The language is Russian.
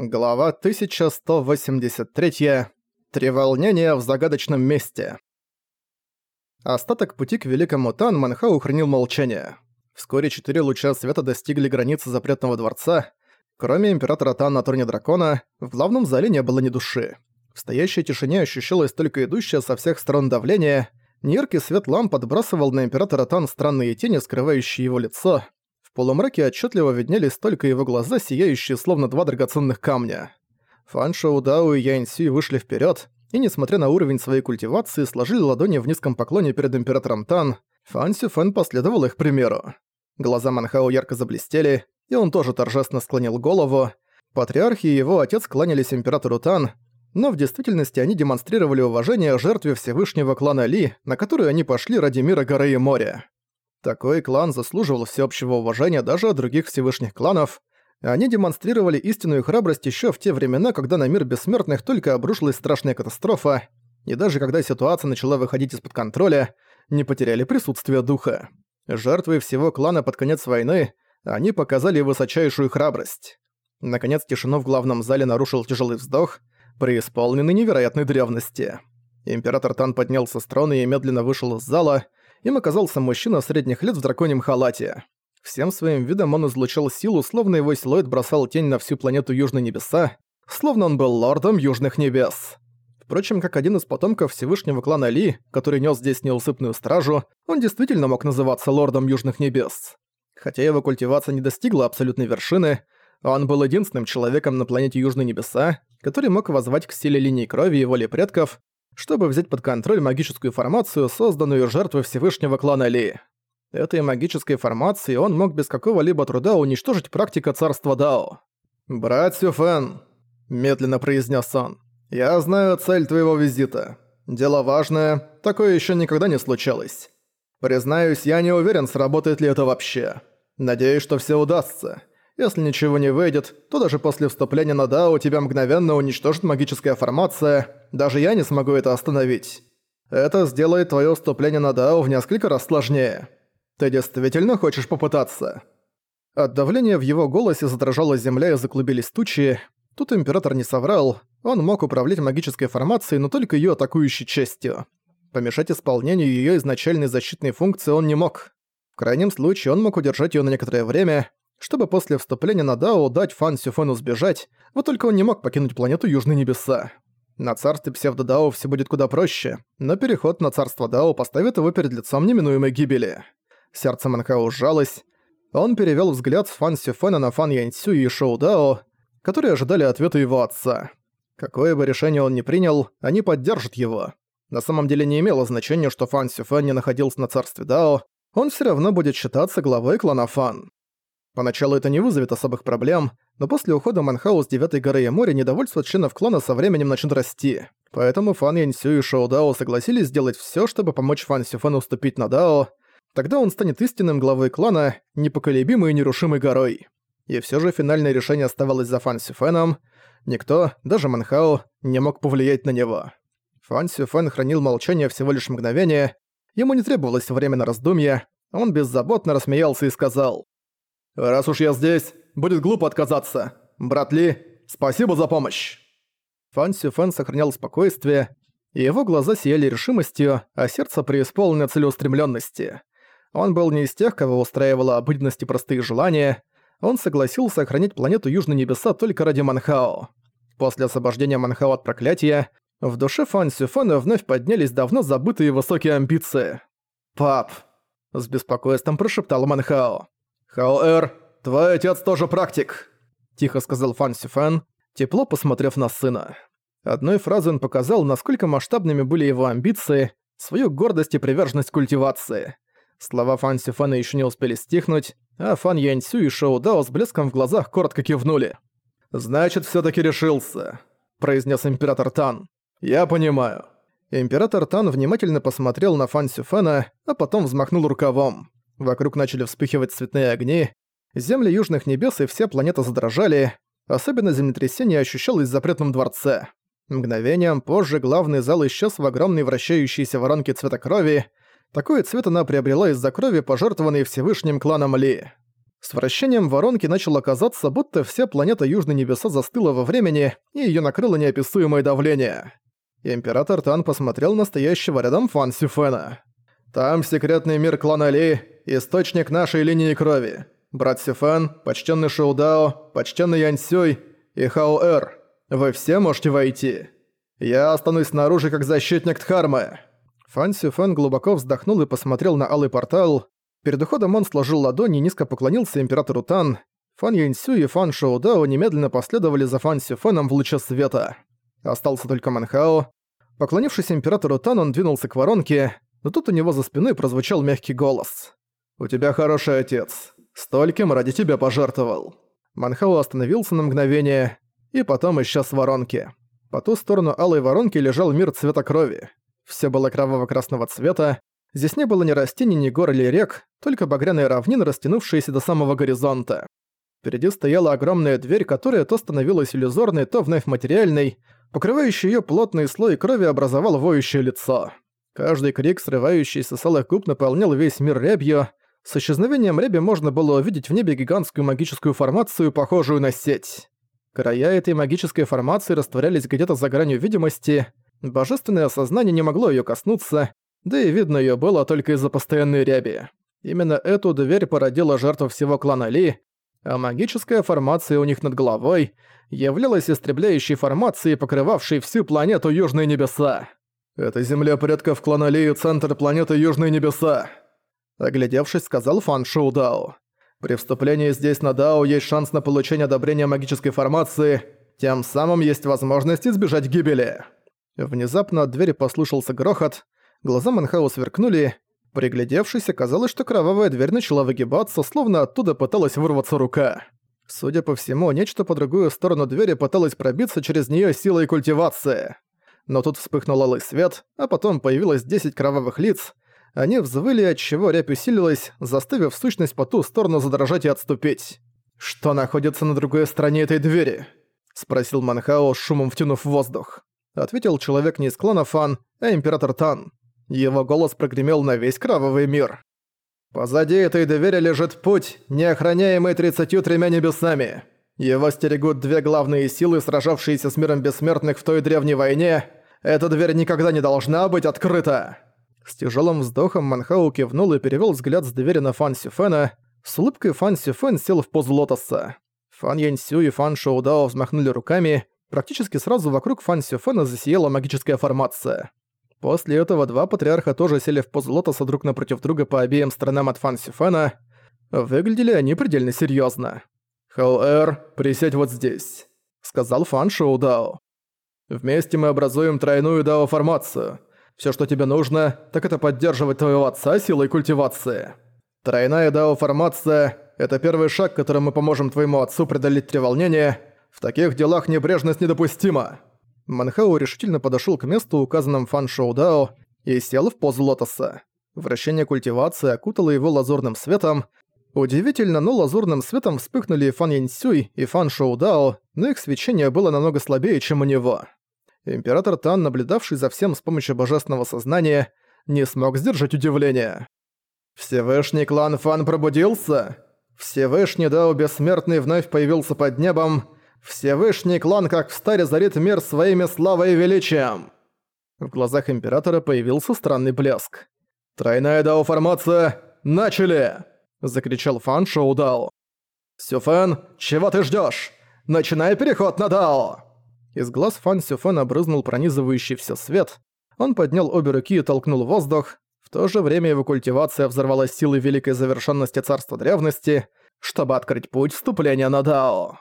Глава 1183. Треволнение в загадочном месте. Остаток пути к Великому Тан Манхау хранил молчание. Вскоре четыре луча света достигли границы запретного дворца. Кроме императора Тан на троне дракона, в главном зале не было ни души. В стоящей тишине ощущалось только идущее со всех сторон давление. Неяркий свет ламп подбрасывал на императора Тан странные тени, скрывающие его лицо полумраке отчетливо виднелись только его глаза, сияющие словно два драгоценных камня. Фан Шоу Дао и Ян Сюй вышли вперед и, несмотря на уровень своей культивации, сложили ладони в низком поклоне перед императором Тан. Фан Фэн последовал их примеру. Глаза Манхао ярко заблестели, и он тоже торжественно склонил голову. Патриарх и его отец кланялись императору Тан, но в действительности они демонстрировали уважение жертве Всевышнего клана Ли, на которую они пошли ради мира горы и моря. Такой клан заслуживал всеобщего уважения даже от других Всевышних кланов. Они демонстрировали истинную храбрость еще в те времена, когда на мир бессмертных только обрушилась страшная катастрофа, и даже когда ситуация начала выходить из-под контроля, не потеряли присутствие духа. Жертвы всего клана под конец войны, они показали высочайшую храбрость. Наконец тишину в главном зале нарушил тяжелый вздох, преисполненный невероятной древности. Император Тан поднялся с трона и медленно вышел из зала, им оказался мужчина средних лет в драконьем халате. Всем своим видом он излучал силу, словно его силуэт бросал тень на всю планету Южные Небеса, словно он был лордом Южных Небес. Впрочем, как один из потомков Всевышнего клана Ли, который нес здесь неусыпную стражу, он действительно мог называться лордом Южных Небес. Хотя его культивация не достигла абсолютной вершины, он был единственным человеком на планете Южные Небеса, который мог возвать к силе линии крови и воли предков, чтобы взять под контроль магическую формацию, созданную жертвой Всевышнего клана Ли. Этой магической формацией он мог без какого-либо труда уничтожить практика царства Дао. «Брат Сюфен», — медленно произнес он, — «я знаю цель твоего визита. Дело важное, такое еще никогда не случалось. Признаюсь, я не уверен, сработает ли это вообще. Надеюсь, что все удастся. Если ничего не выйдет, то даже после вступления на Дао тебя мгновенно уничтожит магическая формация, даже я не смогу это остановить. Это сделает твое вступление на Дао в несколько раз сложнее. Ты действительно хочешь попытаться?» От давления в его голосе задрожала земля и заклубились тучи. Тут Император не соврал, он мог управлять магической формацией, но только ее атакующей частью. Помешать исполнению ее изначальной защитной функции он не мог. В крайнем случае он мог удержать ее на некоторое время, чтобы после вступления на Дао дать Фан Сюфену сбежать, вот только он не мог покинуть планету Южные Небеса. На царстве псевдо-Дао все будет куда проще, но переход на царство Дао поставит его перед лицом неминуемой гибели. Сердце Манхао сжалось. Он перевел взгляд с Фан Сюфена на Фан Яньцю и Шоу Дао, которые ожидали ответа его отца. Какое бы решение он ни принял, они поддержат его. На самом деле не имело значения, что Фан Сюфен не находился на царстве Дао, он все равно будет считаться главой клана Фан. Поначалу это не вызовет особых проблем, но после ухода Манхау с Девятой горы и моря недовольство членов клана со временем начнет расти. Поэтому Фан Яньсю и Шоу Дао согласились сделать все, чтобы помочь Фан Сюфену уступить на Дао. Тогда он станет истинным главой клана, непоколебимой и нерушимой горой. И все же финальное решение оставалось за Фан Сюфеном. Никто, даже Манхао, не мог повлиять на него. Фан Сюфен хранил молчание всего лишь мгновение. Ему не требовалось время на раздумья. Он беззаботно рассмеялся и сказал «Раз уж я здесь, будет глупо отказаться. Брат Ли, спасибо за помощь!» Фан Сюфен сохранял спокойствие, и его глаза сияли решимостью, а сердце преисполнено целеустремленности. Он был не из тех, кого устраивала обыденность и простые желания, он согласился охранять планету Южные Небеса только ради Манхао. После освобождения Манхао от проклятия, в душе Фан Сюфена вновь поднялись давно забытые высокие амбиции. «Пап!» – с беспокойством прошептал Манхао. «Хаоэр, твой отец тоже практик», — тихо сказал Фан Сюфен, тепло посмотрев на сына. Одной фразой он показал, насколько масштабными были его амбиции, свою гордость и приверженность культивации. Слова Фан Сюфена еще не успели стихнуть, а Фан Яньсю и Шоу Дао с блеском в глазах коротко кивнули. «Значит, все таки решился», — произнес император Тан. «Я понимаю». Император Тан внимательно посмотрел на Фан Сюфена, а потом взмахнул рукавом. Вокруг начали вспыхивать цветные огни, земли южных небес и вся планета задрожали, особенно землетрясение ощущалось в запретном дворце. Мгновением позже главный зал исчез в огромной вращающейся воронке цвета крови. Такой цвет она приобрела из-за крови, пожертвованной Всевышним кланом Ли. С вращением воронки начало казаться, будто вся планета Южной Небеса застыла во времени, и её накрыло неописуемое давление. Император Тан посмотрел на стоящего рядом Фан Сюфена. «Там секретный мир клана Ли, источник нашей линии крови. Брат Сюфен, почтенный Шоудао, почтенный Янсюй и Хао Эр. Вы все можете войти. Я останусь снаружи как защитник Дхармы». Фан Сюфен глубоко вздохнул и посмотрел на алый портал. Перед уходом он сложил ладони и низко поклонился императору Тан. Фан Яньсю и Фан Шоудао немедленно последовали за Фан Сюфеном в луче света. Остался только Манхао. Поклонившись императору Тан, он двинулся к воронке, но тут у него за спиной прозвучал мягкий голос. «У тебя хороший отец. Стольким ради тебя пожертвовал». Манхао остановился на мгновение и потом исчез в воронке. По ту сторону алой воронки лежал мир цвета крови. Все было кроваво-красного цвета, Здесь не было ни растений, ни гор или рек, только багряные равнины, растянувшиеся до самого горизонта. Впереди стояла огромная дверь, которая то становилась иллюзорной, то вновь материальной. Покрывающий её плотный слой крови образовал воющее лицо. Каждый крик, срывающийся с алых губ, наполнял весь мир рябью. С исчезновением ряби можно было увидеть в небе гигантскую магическую формацию, похожую на сеть. Края этой магической формации растворялись где-то за гранью видимости. Божественное сознание не могло её коснуться, да и видно её было только из-за постоянной ряби. Именно эту дверь породила жертва всего клана Ли, а магическая формация у них над головой являлась истребляющей формацией, покрывавшей всю планету Южные Небеса. «Это земля предков клана и центр планеты Южные Небеса», оглядевшись, сказал Фан Шоу Дао. «При вступлении здесь на Дао есть шанс на получение одобрения магической формации, тем самым есть возможность избежать гибели». Внезапно от двери послышался грохот, Глаза Манхау сверкнули. Приглядевшись, оказалось, что кровавая дверь начала выгибаться, словно оттуда пыталась вырваться рука. Судя по всему, нечто по другую сторону двери пыталось пробиться через неё силой культивации. Но тут вспыхнул алый свет, а потом появилось 10 кровавых лиц. Они взвыли, отчего рябь усилилась, заставив сущность по ту сторону задрожать и отступить. «Что находится на другой стороне этой двери?» — спросил Манхао, шумом втянув воздух. Ответил человек не из клана Фан, а император Тан. Его голос прогремел на весь кровавый мир. «Позади этой двери лежит путь, неохраняемый тридцатью тремя небесами. Его стерегут две главные силы, сражавшиеся с миром бессмертных в той древней войне. Эта дверь никогда не должна быть открыта!» С тяжелым вздохом Манхау кивнул и перевел взгляд с двери на Фан Сюфена. С улыбкой Фан Сюфен сел в позу лотоса. Фан Яньсю и Фан Шоудао взмахнули руками. Практически сразу вокруг Фан Сюфена засияла магическая формация. После этого два патриарха тоже сели в позу лотоса друг напротив друга по обеим сторонам от Фан Сюфена. Выглядели они предельно серьёзно. «Хаоэр, присядь вот здесь», — сказал Фан Шоу Дао. «Вместе мы образуем тройную дао-формацию. Всё, что тебе нужно, так это поддерживать твоего отца силой культивации. Тройная дао-формация — это первый шаг, которым мы поможем твоему отцу преодолеть треволнение. В таких делах небрежность недопустима». Манхау решительно подошёл к месту, указанном Фан Шоу Дао, и сел в позу лотоса. Вращение культивации окутало его лазурным светом. Удивительно, но лазурным светом вспыхнули Фан Яньсюй и Фан Шоу Дао, но их свечение было намного слабее, чем у него. Император Тан, наблюдавший за всем с помощью божественного сознания, не смог сдержать удивление. «Всевышний клан Фан пробудился? Всевышний Дао Бессмертный вновь появился под небом, Всевышний клан как в старе зарит мир своими славой и величием!» В глазах Императора появился странный блеск. «Тройная дао-формация! Начали!» – закричал Фан Шоу Дао. «Сюфен, чего ты ждёшь? Начинай переход на дао!» Из глаз Фан Сюфена брызнул пронизывающий всё свет. Он поднял обе руки и толкнул воздух. В то же время его культивация взорвалась силой великой завершенности царства древности, чтобы открыть путь вступления на дао.